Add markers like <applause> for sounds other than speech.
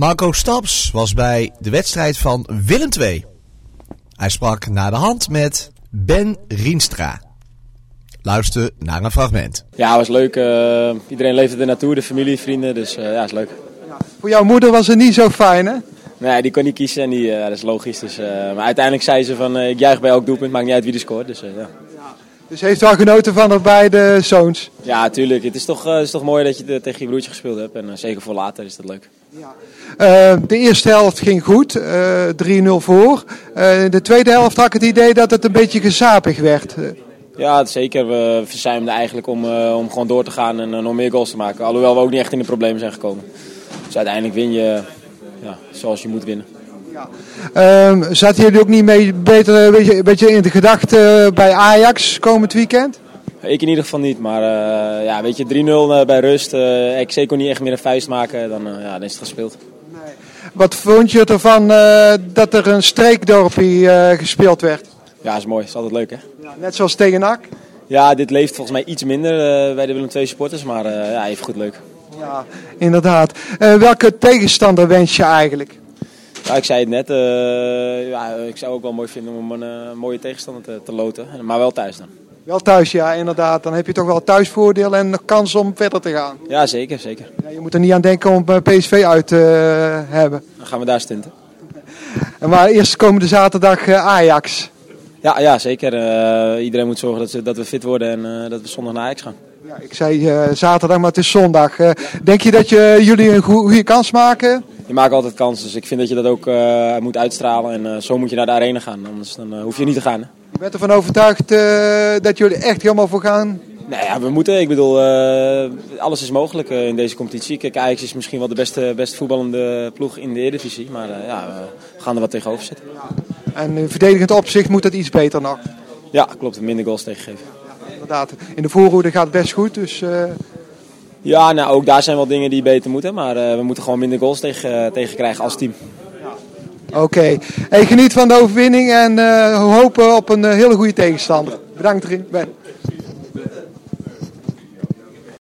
Marco Staps was bij de wedstrijd van Willem II. Hij sprak na de hand met Ben Rienstra. Luister naar een fragment. Ja, het was leuk. Uh, iedereen leefde er naartoe, de familie, vrienden. Dus uh, ja, is leuk. Ja. Voor jouw moeder was het niet zo fijn, hè? Nee, die kon niet kiezen en die, uh, dat is logisch. Dus, maar uiteindelijk zei ze van, ik juich bij elk doelpunt, maakt niet uit wie er scoort. Dus, ja. Dus heeft wel genoten van de beide zoons? Ja, tuurlijk. Het is toch, is toch mooi dat je tegen je broertje gespeeld hebt. En zeker voor later is dat leuk. Ja. de eerste helft ging goed, 3-0 voor. de tweede helft had ik het idee dat het een beetje gezapig werd. Ja, zeker. We verzuimden eigenlijk om, om gewoon door te gaan en nog meer goals te maken. Alhoewel we ook niet echt in de problemen zijn gekomen. Dus uiteindelijk win je ja, zoals je moet winnen. Ja. Um, zaten jullie ook niet mee, beter een beetje, een beetje in de gedachte bij Ajax komend weekend? Ik in ieder geval niet, maar uh, ja, weet je, 3-0 bij rust. ik zeker niet echt meer een vuist maken, dan, ja, dan is het gespeeld. Nee. Wat vond je ervan dat er een streekdorpje gespeeld werd? Ja, is mooi. Is altijd leuk, hè? Ja, net zoals tegen NAC? Ja, dit leeft volgens mij iets minder uh, bij de Willem II supporters, maar uh, ja, even goed leuk. Ja, inderdaad. Uh, welke tegenstander wens je eigenlijk? Ik zei het net. ja, ik zou ook wel mooi vinden om een mooie tegenstander te, te loten, maar wel thuis dan. Wel thuis, ja, inderdaad. Dan heb je toch wel thuisvoordeel en kans om verder te gaan. Ja, zeker, zeker. Ja, je moet er niet aan denken om PSV uit te hebben. Dan gaan we daar stinten. <laughs> Maar eerst komende zaterdag Ajax. Ja, ja zeker. Iedereen moet zorgen dat, ze, dat we fit worden en dat we zondag naar Ajax gaan. Ja, ik zei zaterdag, maar het is zondag. Denk je dat je, jullie een goede kans maken? Je maakt altijd kans, dus ik vind dat je dat ook moet uitstralen. En zo moet je naar de arena gaan, anders dan, hoef je niet te gaan. Hè? Je bent ervan overtuigd dat jullie echt helemaal voor gaan? Nee, ja, we moeten. Ik bedoel, alles is mogelijk in deze competitie. Kijk, Ajax is misschien wel de beste, beste voetballende ploeg in de Eredivisie. Maar ja, we gaan er wat tegenover zetten. En in verdedigend opzicht moet dat iets beter nog. Ja, klopt. Minder goals tegengeven. Ja, inderdaad. In de voorhoede gaat het best goed. Dus. Ja, nou, ook daar zijn wel dingen die beter moeten. Maar uh, we moeten gewoon minder goals tegen, uh, tegen krijgen als team. Oké. Okay. Geniet van de overwinning en hopen op een hele goede tegenstander. Bedankt, Ben.